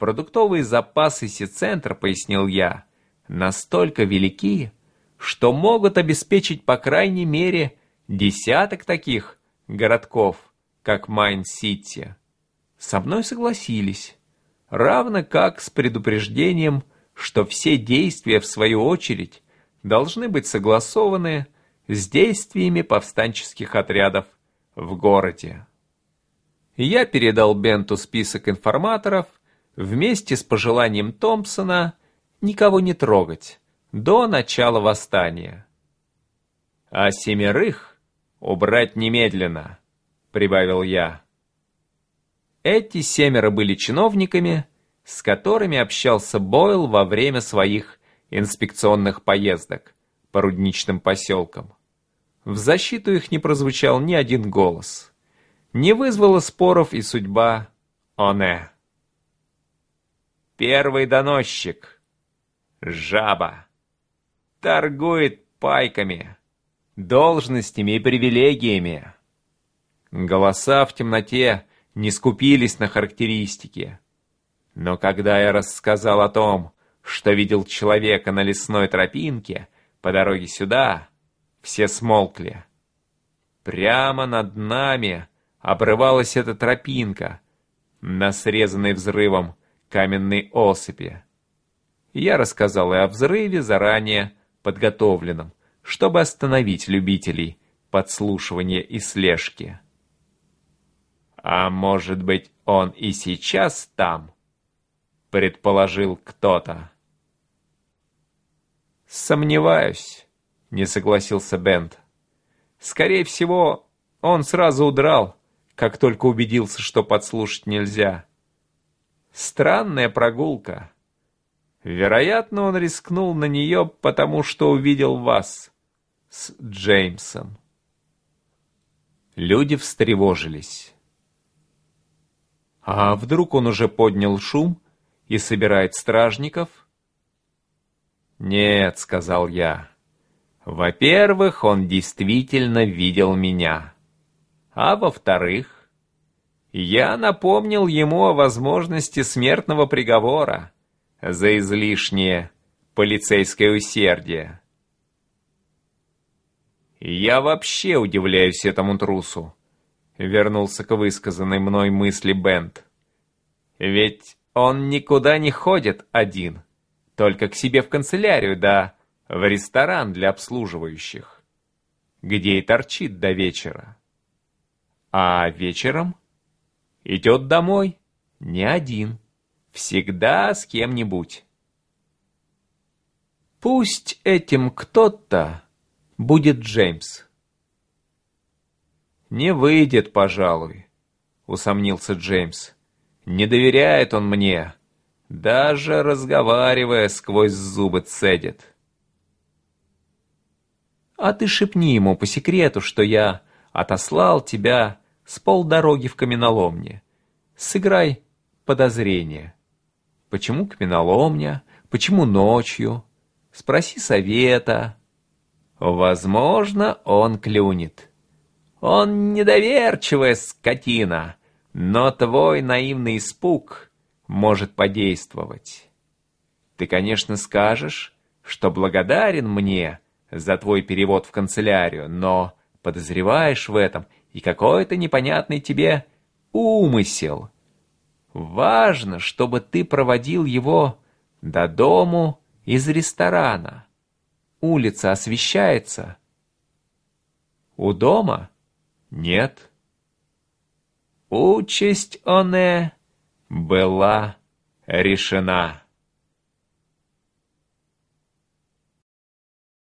Продуктовые запасы Си-центра, пояснил я, настолько велики, что могут обеспечить по крайней мере десяток таких городков, как Майн-Сити. Со мной согласились, равно как с предупреждением, что все действия, в свою очередь, должны быть согласованы с действиями повстанческих отрядов в городе. Я передал Бенту список информаторов вместе с пожеланием Томпсона никого не трогать до начала восстания. «А семерых убрать немедленно», — прибавил я. Эти семеро были чиновниками, с которыми общался Бойл во время своих инспекционных поездок по рудничным поселкам. В защиту их не прозвучал ни один голос. Не вызвала споров и судьба Оне. Первый доносчик. Жаба. Торгует пайками, должностями и привилегиями. Голоса в темноте не скупились на характеристики. Но когда я рассказал о том, что видел человека на лесной тропинке по дороге сюда, все смолкли. Прямо над нами обрывалась эта тропинка на срезанной взрывом каменной осыпи. Я рассказал и о взрыве заранее подготовленном, чтобы остановить любителей подслушивания и слежки. «А может быть, он и сейчас там?» — предположил кто-то. «Сомневаюсь», — не согласился Бент. «Скорее всего, он сразу удрал, как только убедился, что подслушать нельзя. Странная прогулка. Вероятно, он рискнул на нее, потому что увидел вас с Джеймсом». Люди встревожились. А вдруг он уже поднял шум и собирает стражников? «Нет», — сказал я. «Во-первых, он действительно видел меня. А во-вторых, я напомнил ему о возможности смертного приговора за излишнее полицейское усердие. Я вообще удивляюсь этому трусу вернулся к высказанной мной мысли Бент. Ведь он никуда не ходит один, только к себе в канцелярию, да в ресторан для обслуживающих, где и торчит до вечера. А вечером идет домой не один, всегда с кем-нибудь. Пусть этим кто-то будет Джеймс. «Не выйдет, пожалуй», — усомнился Джеймс. «Не доверяет он мне. Даже разговаривая, сквозь зубы цедит». «А ты шепни ему по секрету, что я отослал тебя с полдороги в каменоломне. Сыграй подозрение. Почему каменоломня? Почему ночью? Спроси совета. Возможно, он клюнет». Он недоверчивая скотина, но твой наивный испуг может подействовать. Ты, конечно, скажешь, что благодарен мне за твой перевод в канцелярию, но подозреваешь в этом и какой-то непонятный тебе умысел. Важно, чтобы ты проводил его до дому из ресторана. Улица освещается. У дома нет. Участь оне была решена.